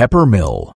Pepper Mill.